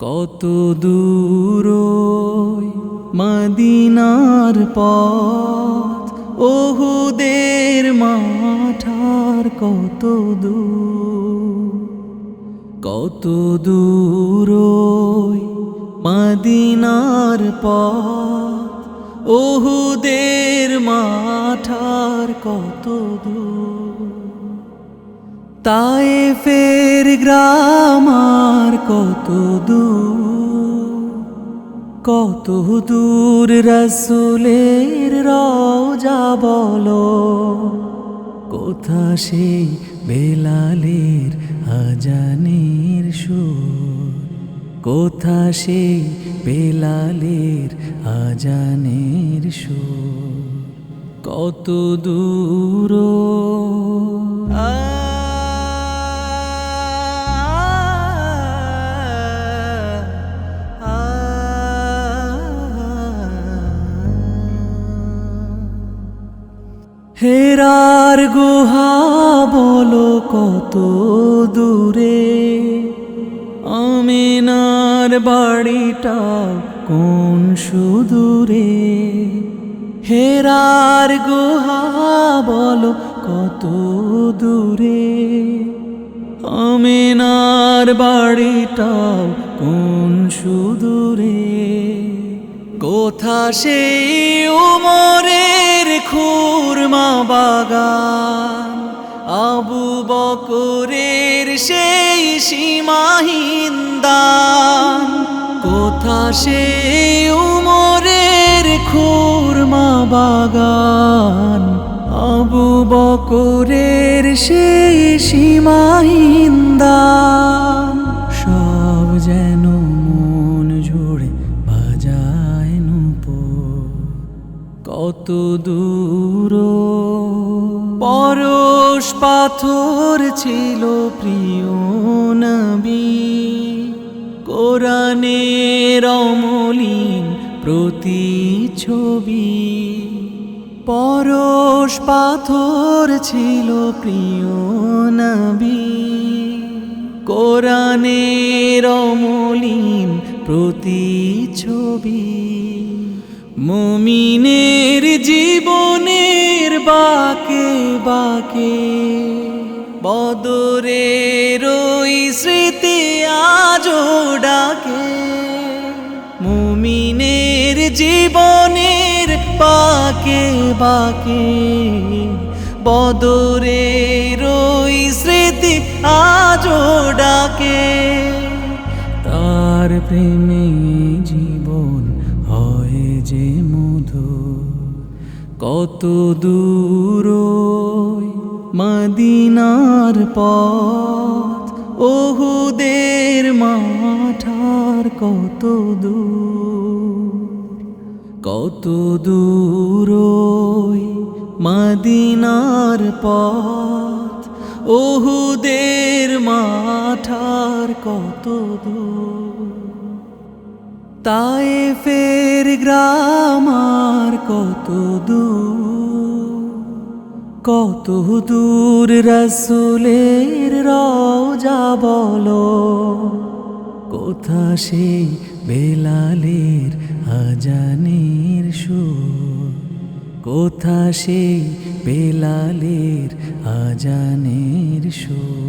কত দূর মদিনার পথ, ওহুদের মাঠার কত দূর কত দূর মদিনার পথ, ওহুদের মাঠার কত দূর। তাই ফের গ্রামার কত দূর কত দূর রসুলের রওজা বলো। কোথা সেই বেলালের আজানের সুর? কোথা সেই বেলালের আজানের সুর? কত দূর হেরার গুহা বলো কত দূরে? আমিনার বাড়িটা কোন সুদূরে? হেরার গুহা বলো কত দূরে? আমিনার বাড়িটাও কোন সুদূরে? কোথা সেই উমরের খুরমা বাগান? আবু বকরের সেই সীমাহীন কোথা সেই উমরের খুরমা বাগান? আবু বকরের সেই সীমাহীন দান। কত দূর। পরশ পাথর ছিল প্রিয় নবী। কোরআনের অমলিন প্রতিছবি পরশ পাথর ছিল প্রিয় নবী। কোরআনের অমলিন প্রতিছবি মুমিনের জীবনের বাকে বাকে, বদরের ওই স্মৃতি আজো ডাকে। মুমিনের জীবনের বাকে বাকে, বদরের ওই স্মৃতি আজো ডাকে। তার প্রেমে যে মধু কত দূর মদিনার পথ, ওহুদের মাঠার কত দূর কত দূর মদিনার পথ, ওহুদের মাঠার কত দূর। তাই ফের গ্রামার কত দূর কত দূর রসুলের রওজা বলো। কোথা সেই বেলালের আজানের সুর? কোথা সেই বেলালের আজানের সুর?